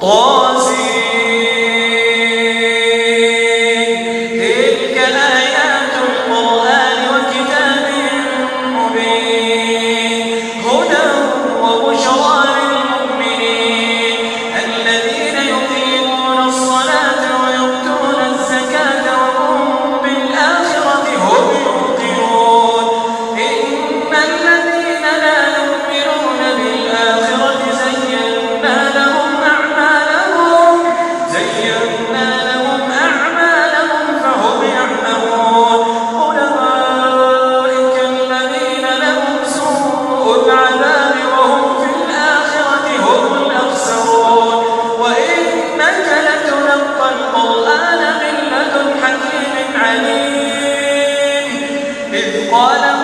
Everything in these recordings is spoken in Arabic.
我。قال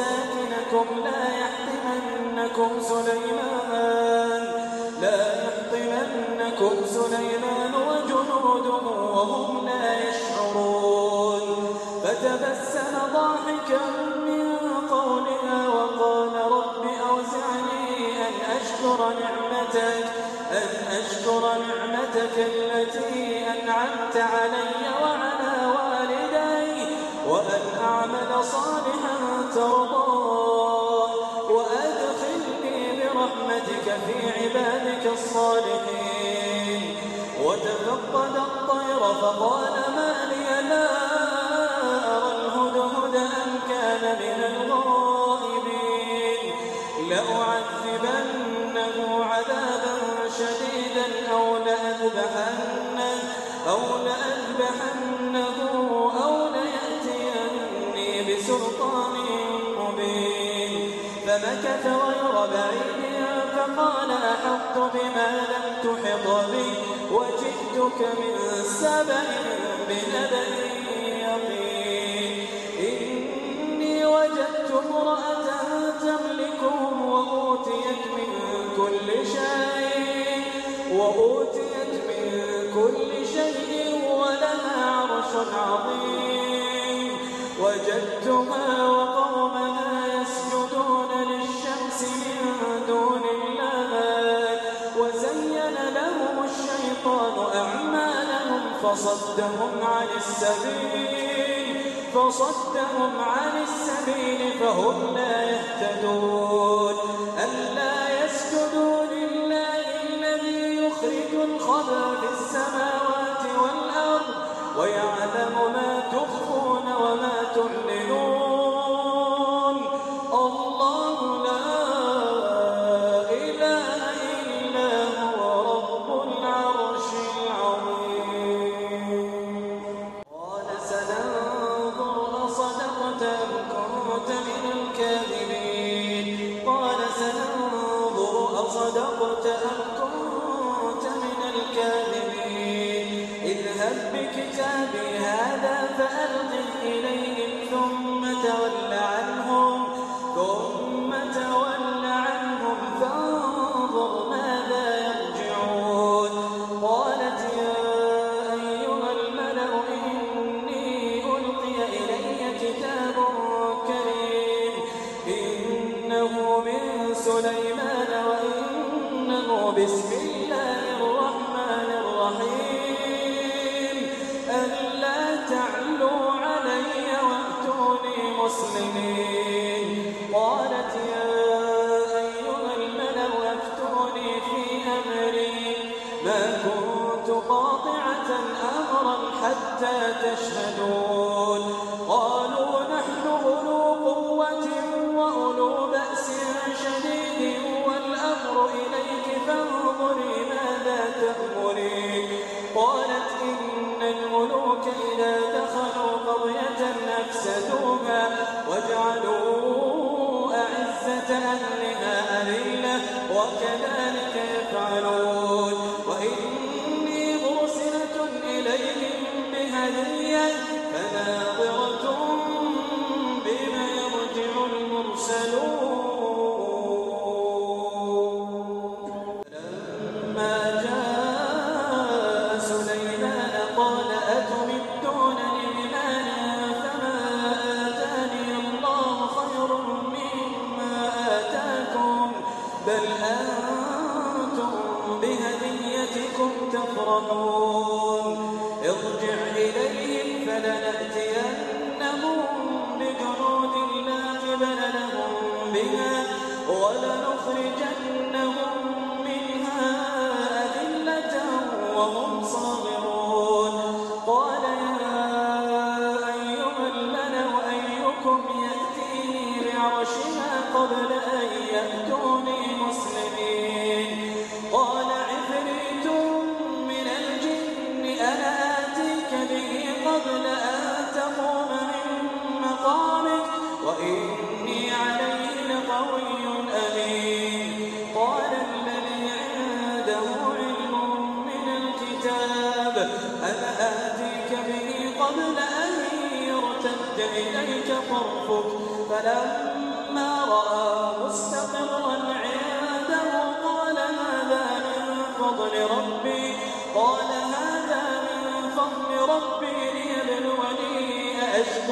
مساكنكم لا يحطمنكم سليمان سليمان وجنوده وهم لا يشعرون. فتبسم ضاحكا من قولها وقال رب أوزعني أن أشكر نعمتك أن أشكر نعمتك التي أنعمت علي وعلى والدي وأن أعمل صالحا وأدخلني برحمتك في عبادك الصالحين. وتفقد الطير فقال ما لي أرى الهدهد كان من الغائبين. لأعذبنه عذابا شديدا أو لأذبحنه, أو لأذبحنه الفتاة فقال أحط بما لم تحط وجئتك من يقين. إني وجدت امرأة تملكهم وأوتيت من كل شيء وأوتيت من كل شيء ولها عرش عظيم. وجدتها فصدهم عن السبيل فصدهم عن السبيل فهم لا يهتدون. ألا يسجدوا لله الذي يخرج الخبى في السماوات والأرض ويعلم ما تخفون وما تعلنون. صدقت أم كنت من الكاذبين؟ اذهب بكتابي هذا حتى تشهدوا.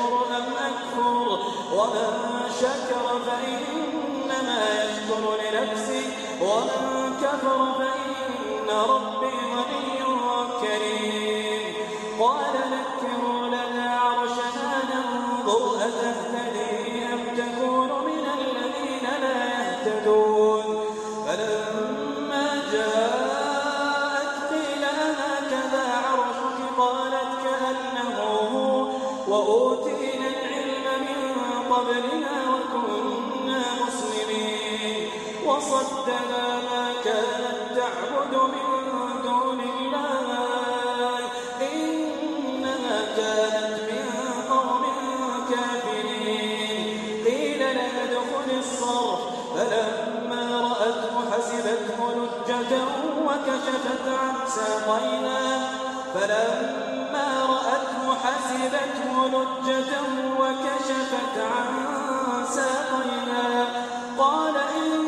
أشكر أم أكفر ومن شكر فإنما يشكر لنفسه ومن كفر فإن ربي غني كريم. قال ما كانت تعبد من دون الله. كانت من قوم كافرين. قيل فلما رأته حسبته لجة وكشفت عن ساقينا. فلما رأته حسبته لجة وكشفت عن قال إن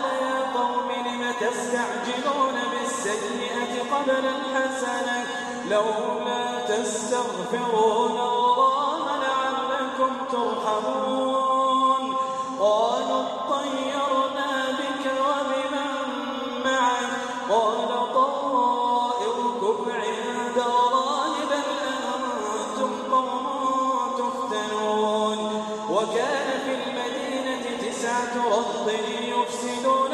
تستعجلون بالسيئة قبل الحسنة. لولا تستغفرون الله لعلكم ترحمون. قالوا اطيرنا بك وبمن معك. قال طائركم عند الله بل أنتم قوم تفتنون. وكان في المدينة تسعة رهط يفسدون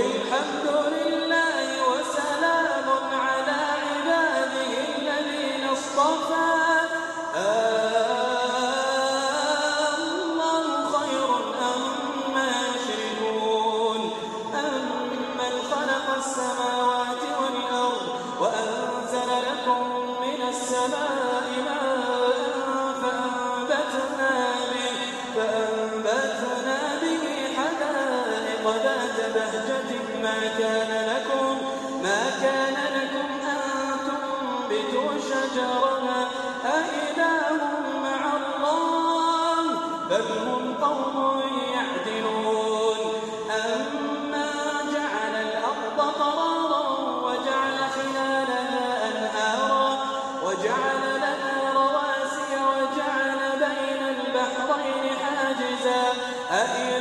الحمد لله. أن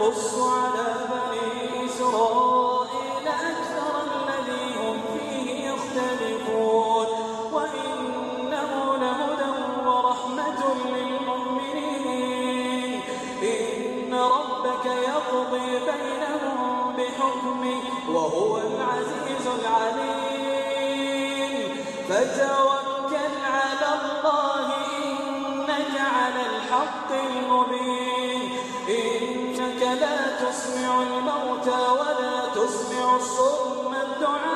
قص على بني إسرائيل أكثر الذي هم فيه يختلفون. وإنه لهدى ورحمة للمؤمنين. إن ربك يقضي بينهم بحكمه وهو العزيز العليم. فتوكل على الله إنك على الحق المبين. إن لا تسمع الموتى ولا تسمع الصم الدعاء.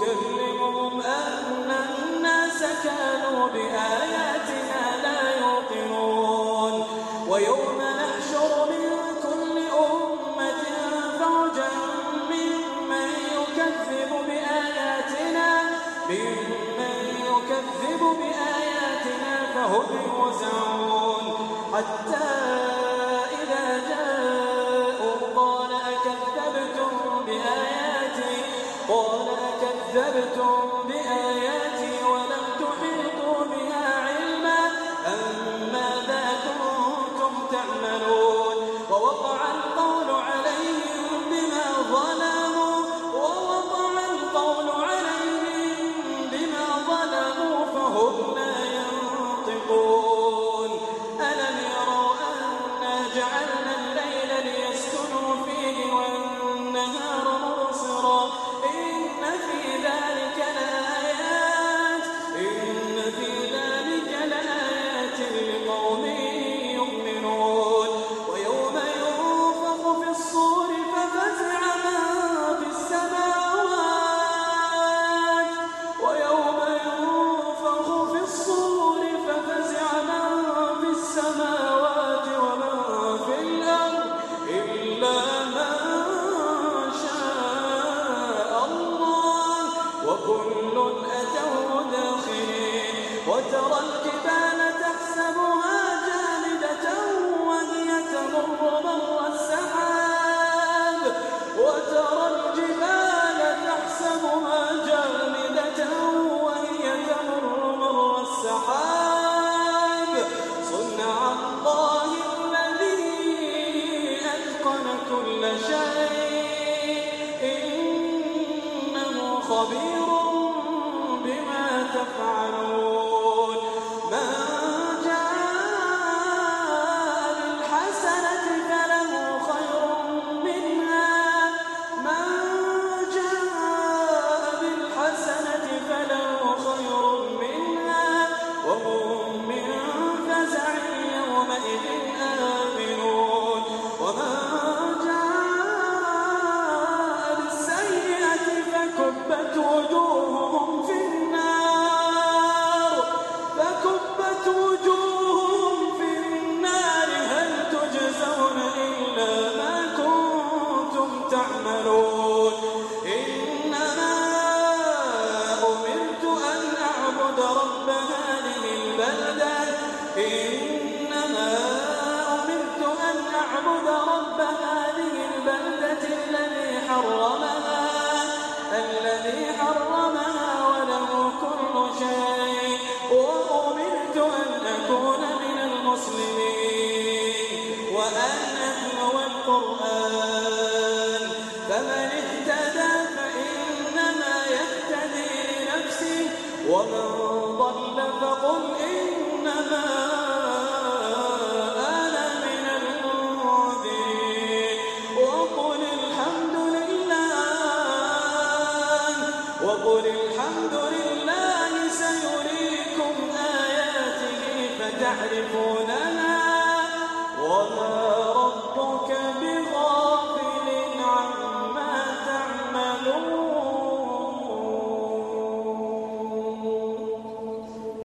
تكلمهم أن الناس كانوا بآياتنا لا يوقنون. ويوم نحشر من كل أمة فرجا ممن يكذب بآياتنا ممن يكذب بآياتنا فهم يوزعون. حتى قال أكذبتم بآياتي ولم تحيطوا بها علما أم كنتم تعملون؟ وأنعم والقرآن. فمن اهتدى فإنما يهتدي لنفسه ومن ضل فقل إنما أنا من وقل الحمد لله وقل الحمد لله سيريكم آياته